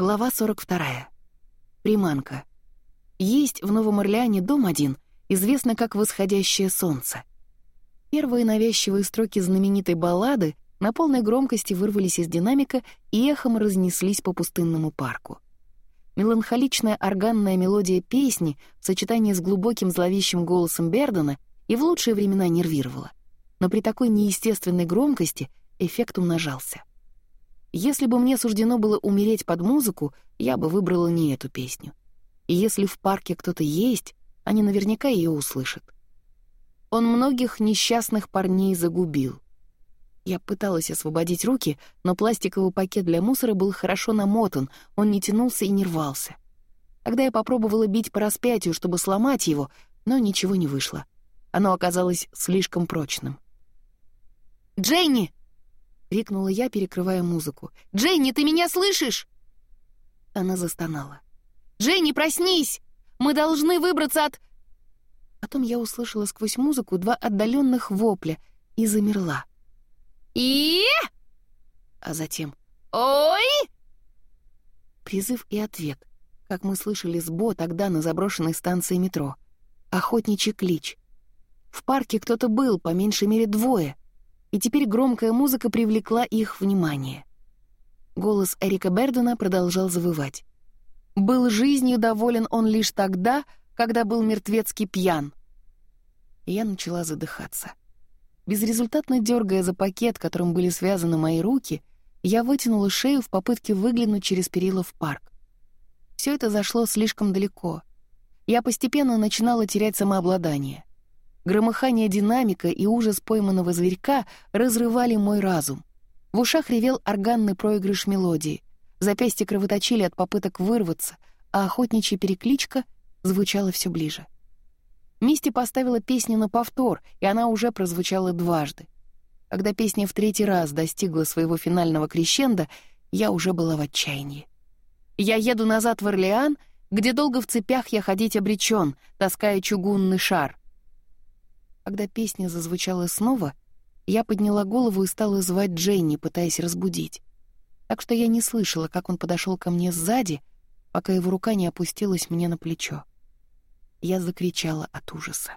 Глава 42. Приманка. Есть в Новом Орлеане дом один, известно как «Восходящее солнце». Первые навязчивые строки знаменитой баллады на полной громкости вырвались из динамика и эхом разнеслись по пустынному парку. Меланхоличная органная мелодия песни в сочетании с глубоким зловещим голосом Бердена и в лучшие времена нервировала. Но при такой неестественной громкости эффект умножался. Если бы мне суждено было умереть под музыку, я бы выбрала не эту песню. И если в парке кто-то есть, они наверняка ее услышат. Он многих несчастных парней загубил. Я пыталась освободить руки, но пластиковый пакет для мусора был хорошо намотан, он не тянулся и не рвался. Когда я попробовала бить по распятию, чтобы сломать его, но ничего не вышло. Оно оказалось слишком прочным. «Дженни!» крикнула я, перекрывая музыку. «Дженни, ты меня слышишь?» Она застонала. «Дженни, проснись! Мы должны выбраться от...» Потом я услышала сквозь музыку два отдаленных вопля и замерла. и А затем «Ой!» Призыв и ответ, как мы слышали с Бо тогда на заброшенной станции метро. и теперь громкая музыка привлекла их внимание. Голос Эрика Бердена продолжал завывать. «Был жизнью доволен он лишь тогда, когда был мертвецки пьян». Я начала задыхаться. Безрезультатно дергая за пакет, которым были связаны мои руки, я вытянула шею в попытке выглянуть через перила в парк. Все это зашло слишком далеко. Я постепенно начинала терять самообладание. Громыхание динамика и ужас пойманного зверька разрывали мой разум. В ушах ревел органный проигрыш мелодии. Запястья кровоточили от попыток вырваться, а охотничья перекличка звучала все ближе. Мисти поставила песню на повтор, и она уже прозвучала дважды. Когда песня в третий раз достигла своего финального крещенда, я уже была в отчаянии. Я еду назад в Орлеан, где долго в цепях я ходить обречен, таская чугунный шар. Когда песня зазвучала снова, я подняла голову и стала звать Дженни, пытаясь разбудить. Так что я не слышала, как он подошел ко мне сзади, пока его рука не опустилась мне на плечо. Я закричала от ужаса.